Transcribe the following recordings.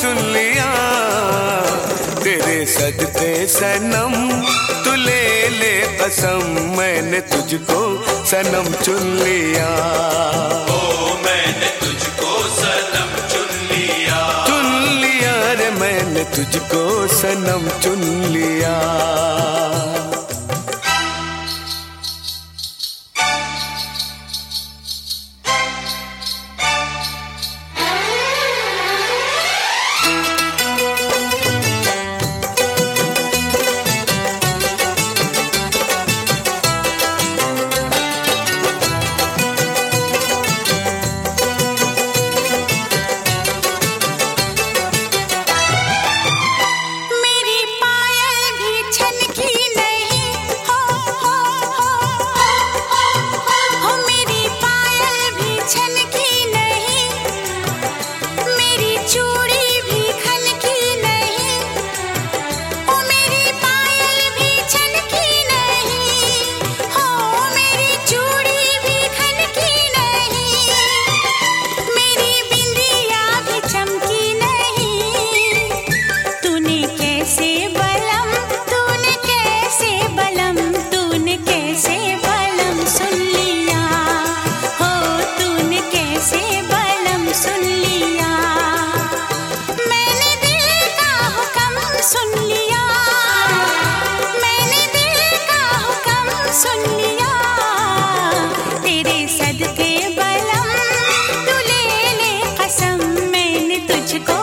सुन लिया। तेरे सदते सनम तू ले ले कसम मैंने तुझको सनम चुन लिया। ओ मैंने तुझको सनम चुन लिया। चुन लिया रे मैंने तुझको सनम चुन लिया। मैंने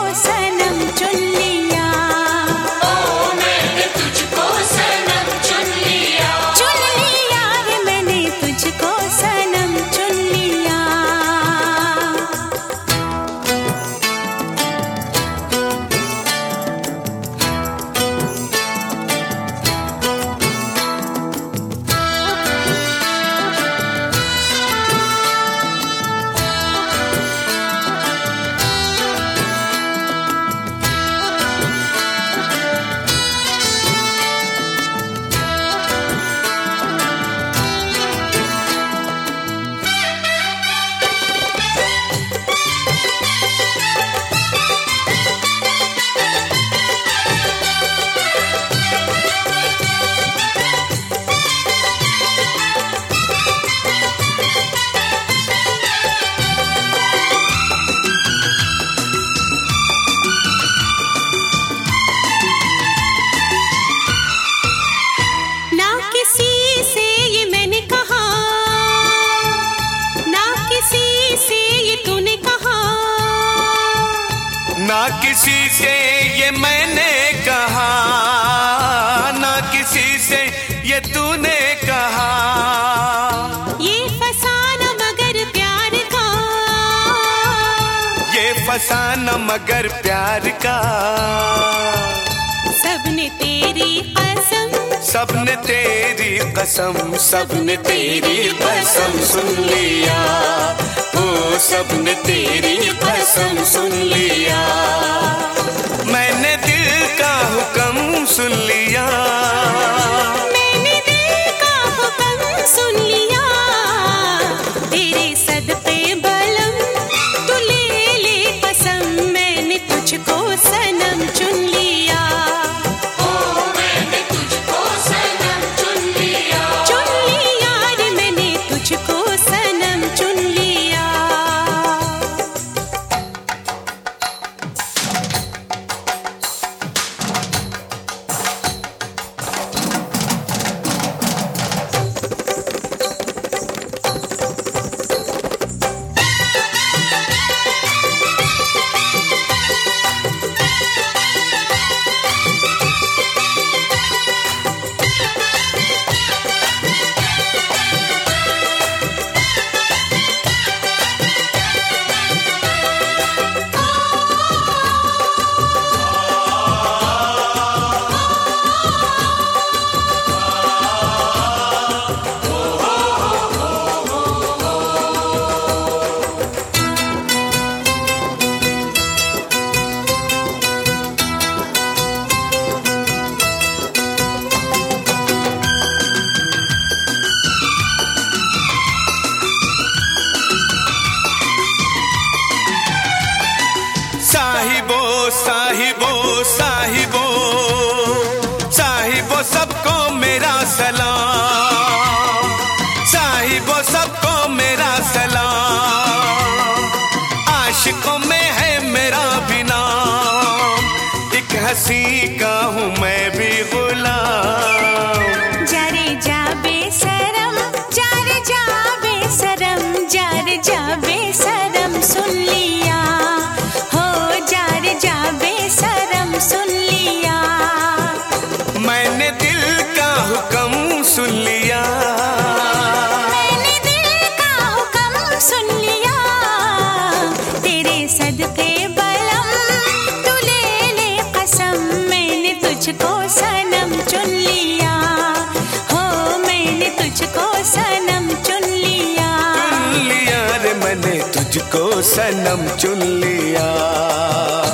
मैंने कहा ना किसी से ये तूने कहा। ये फसाना मगर प्यार का। ये फसाना मगर प्यार का। सबने तेरी कसम। सबने तेरी कसम सबने तेरी कसम सुन लिया। ओ सबने तेरी कसम सुन लिया। मैंने दिल का हुक्म सुन लिया। आशिकों में है मेरा भी नाम। एक हँसी का हूँ मैं सनम चुन लिया।